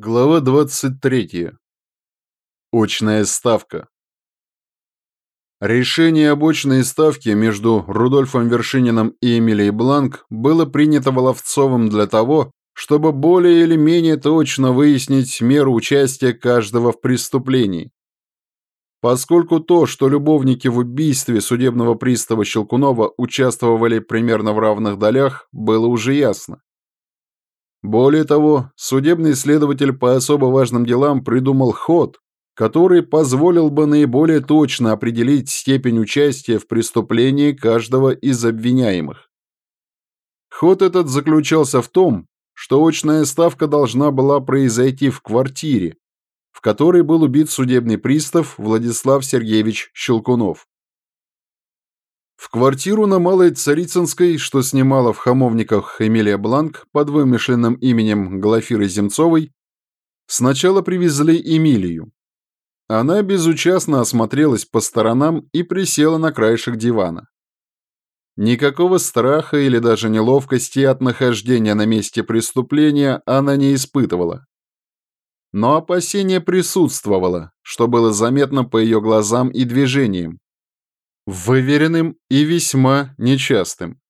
Глава 23. Очная ставка. Решение об очной ставке между Рудольфом Вершининым и Эмилией Бланк было принято Воловцовым для того, чтобы более или менее точно выяснить меру участия каждого в преступлении. Поскольку то, что любовники в убийстве судебного пристава Щелкунова участвовали примерно в равных долях, было уже ясно. Более того, судебный следователь по особо важным делам придумал ход, который позволил бы наиболее точно определить степень участия в преступлении каждого из обвиняемых. Ход этот заключался в том, что очная ставка должна была произойти в квартире, в которой был убит судебный пристав Владислав Сергеевич Щелкунов. В квартиру на Малой Царицынской, что снимала в Хамовниках Эмилия Бланк под вымышленным именем Глафиры Земцовой, сначала привезли Эмилию. Она безучастно осмотрелась по сторонам и присела на краешек дивана. Никакого страха или даже неловкости от нахождения на месте преступления она не испытывала. Но опасение присутствовало, что было заметно по ее глазам и движениям, выверенным и весьма нечастым.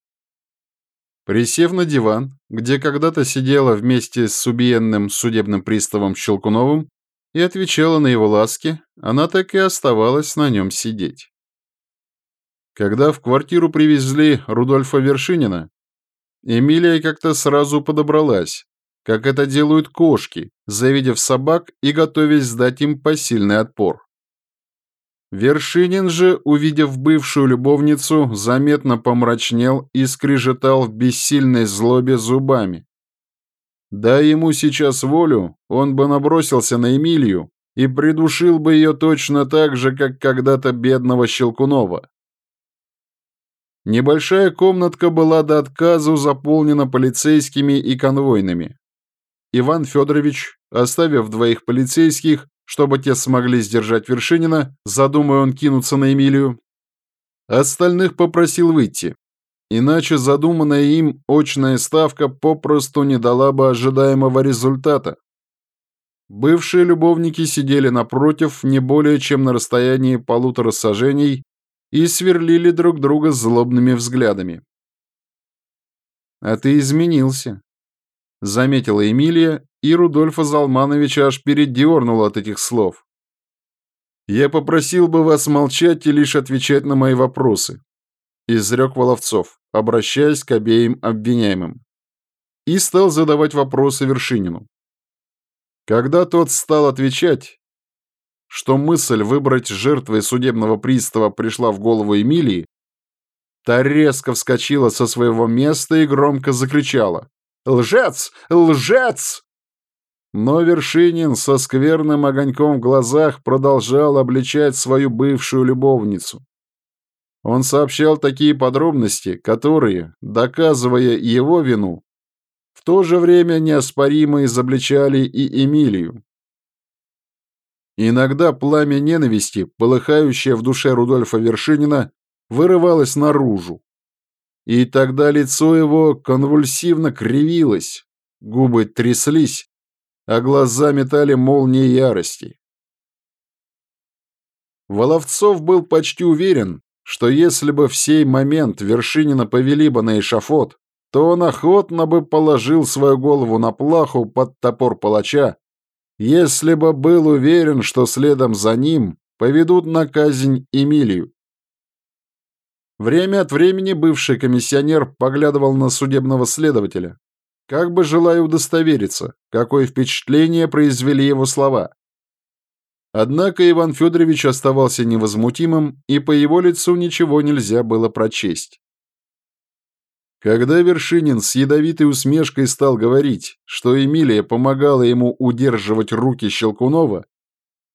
Присев на диван, где когда-то сидела вместе с убиенным судебным приставом Щелкуновым и отвечала на его ласки, она так и оставалась на нем сидеть. Когда в квартиру привезли Рудольфа Вершинина, Эмилия как-то сразу подобралась, как это делают кошки, завидев собак и готовясь сдать им посильный отпор. Вершинин же, увидев бывшую любовницу, заметно помрачнел и скрежетал в бессильной злобе зубами. Дай ему сейчас волю, он бы набросился на Эмилию и придушил бы ее точно так же, как когда-то бедного Щелкунова. Небольшая комнатка была до отказу заполнена полицейскими и конвойными. Иван Федорович, оставив двоих полицейских, чтобы те смогли сдержать Вершинина, задумая он кинуться на Эмилию. Остальных попросил выйти, иначе задуманная им очная ставка попросту не дала бы ожидаемого результата. Бывшие любовники сидели напротив не более чем на расстоянии полутора сажений и сверлили друг друга злобными взглядами. «А ты изменился», — заметила Эмилия и Рудольфа Залмановича аж передернуло от этих слов. «Я попросил бы вас молчать и лишь отвечать на мои вопросы», изрек Воловцов, обращаясь к обеим обвиняемым. И стал задавать вопросы Вершинину. Когда тот стал отвечать, что мысль выбрать жертвой судебного пристава пришла в голову Эмилии, та резко вскочила со своего места и громко закричала. «Лжец! Лжец!» Но Вершинин со скверным огоньком в глазах продолжал обличать свою бывшую любовницу. Он сообщал такие подробности, которые, доказывая его вину, в то же время неоспоримо изобличали и Эмилию. Иногда пламя ненависти, полыхающее в душе Рудольфа Вершинина, вырывалось наружу. И тогда лицо его конвульсивно кривилось, губы тряслись, а глаза метали молнии ярости. Воловцов был почти уверен, что если бы в сей момент Вершинина повели бы на эшафот, то он охотно бы положил свою голову на плаху под топор палача, если бы был уверен, что следом за ним поведут на казнь Эмилию. Время от времени бывший комиссионер поглядывал на судебного следователя, как бы желая удостовериться, какое впечатление произвели его слова. Однако Иван Федорович оставался невозмутимым, и по его лицу ничего нельзя было прочесть. Когда Вершинин с ядовитой усмешкой стал говорить, что Эмилия помогала ему удерживать руки Щелкунова,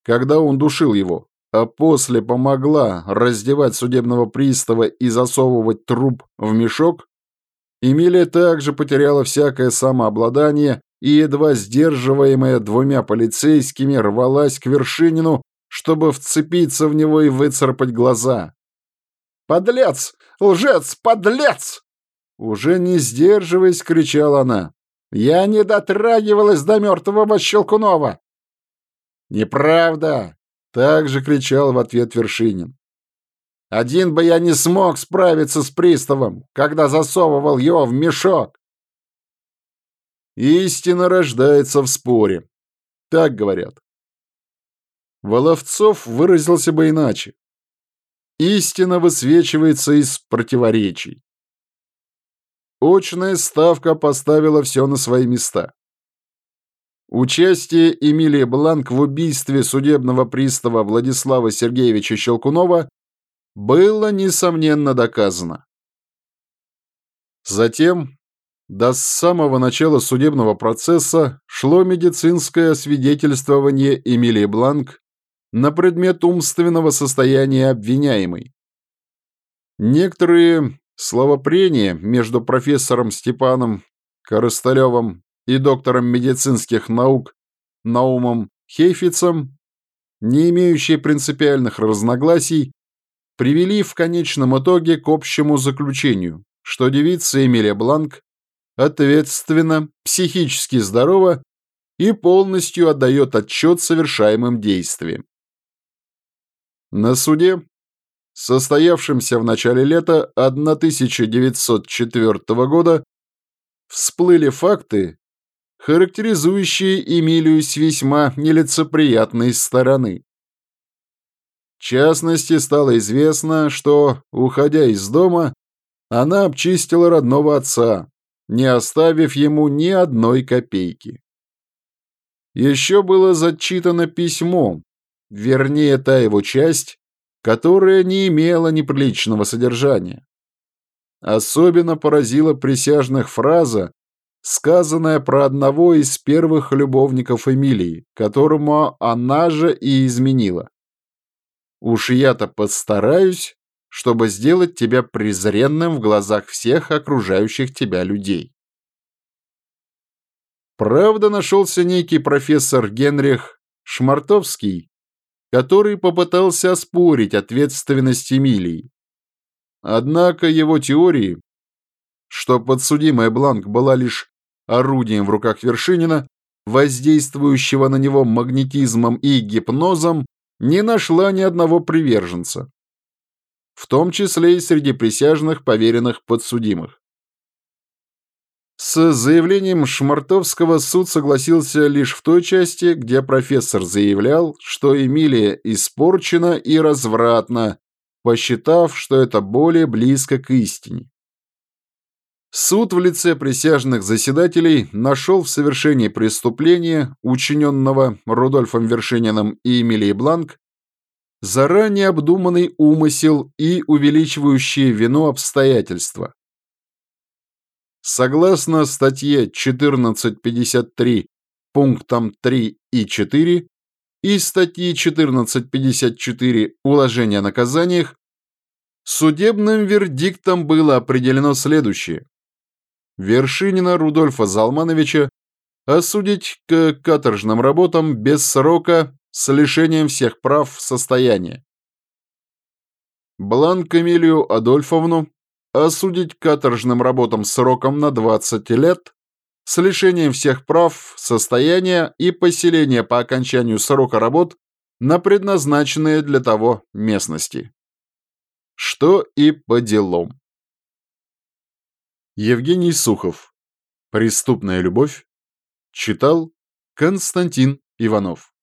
когда он душил его, а после помогла раздевать судебного пристава и засовывать труп в мешок, Эмилия также потеряла всякое самообладание и, едва сдерживаемая двумя полицейскими, рвалась к Вершинину, чтобы вцепиться в него и выцарапать глаза. «Подлец! Лжец! Подлец!» Уже не сдерживаясь, кричала она. Я не дотрагивалась до мертвого Щелкунова!» «Неправда!» — также кричал в ответ Вершинин. «Один бы я не смог справиться с приставом, когда засовывал его в мешок!» Истина рождается в споре. Так говорят. Воловцов выразился бы иначе. Истина высвечивается из противоречий. Очная ставка поставила все на свои места. Участие Эмилии Бланк в убийстве судебного пристава Владислава Сергеевича Щелкунова было, несомненно, доказано. Затем, до самого начала судебного процесса, шло медицинское свидетельствование Эмилии Бланк на предмет умственного состояния обвиняемой. Некоторые словопрения между профессором Степаном Коростылевым и доктором медицинских наук Наумом Хейфицем, не имеющие принципиальных разногласий, привели в конечном итоге к общему заключению, что девица Эмилия Бланк ответственно, психически здорова и полностью отдает отчет совершаемым действиям. На суде, состоявшемся в начале лета 1904 года, всплыли факты, характеризующие Эмилию с весьма нелицеприятной стороны. В частности, стало известно, что, уходя из дома, она обчистила родного отца, не оставив ему ни одной копейки. Еще было зачитано письмо, вернее, та его часть, которая не имела неприличного содержания. Особенно поразила присяжных фраза, сказанная про одного из первых любовников Эмилии, которому она же и изменила. «Уж я-то постараюсь, чтобы сделать тебя презренным в глазах всех окружающих тебя людей». Правда, нашелся некий профессор Генрих Шмартовский, который попытался оспорить ответственность Эмилии. Однако его теории, что подсудимая Бланк была лишь орудием в руках Вершинина, воздействующего на него магнетизмом и гипнозом, не нашла ни одного приверженца, в том числе и среди присяжных поверенных подсудимых. С заявлением Шмартовского суд согласился лишь в той части, где профессор заявлял, что Эмилия испорчена и развратна, посчитав, что это более близко к истине. Суд в лице присяжных заседателей нашел в совершении преступления, учиненного Рудольфом Вершининым и Эмилией Бланк, заранее обдуманный умысел и увеличивающие вину обстоятельства, Согласно статье 1453 пунктам 3 и 4 и статьи 1454 Уложения о наказаниях, судебным вердиктом было определено следующее. Вершинина Рудольфа Залмановича осудить к каторжным работам без срока с лишением всех прав состояния. Бланк Эмилию Адольфовну осудить каторжным работам сроком на 20 лет с лишением всех прав, состояния и поселения по окончанию срока работ на предназначенные для того местности. Что и по делам. Евгений Сухов. Преступная любовь. Читал Константин Иванов.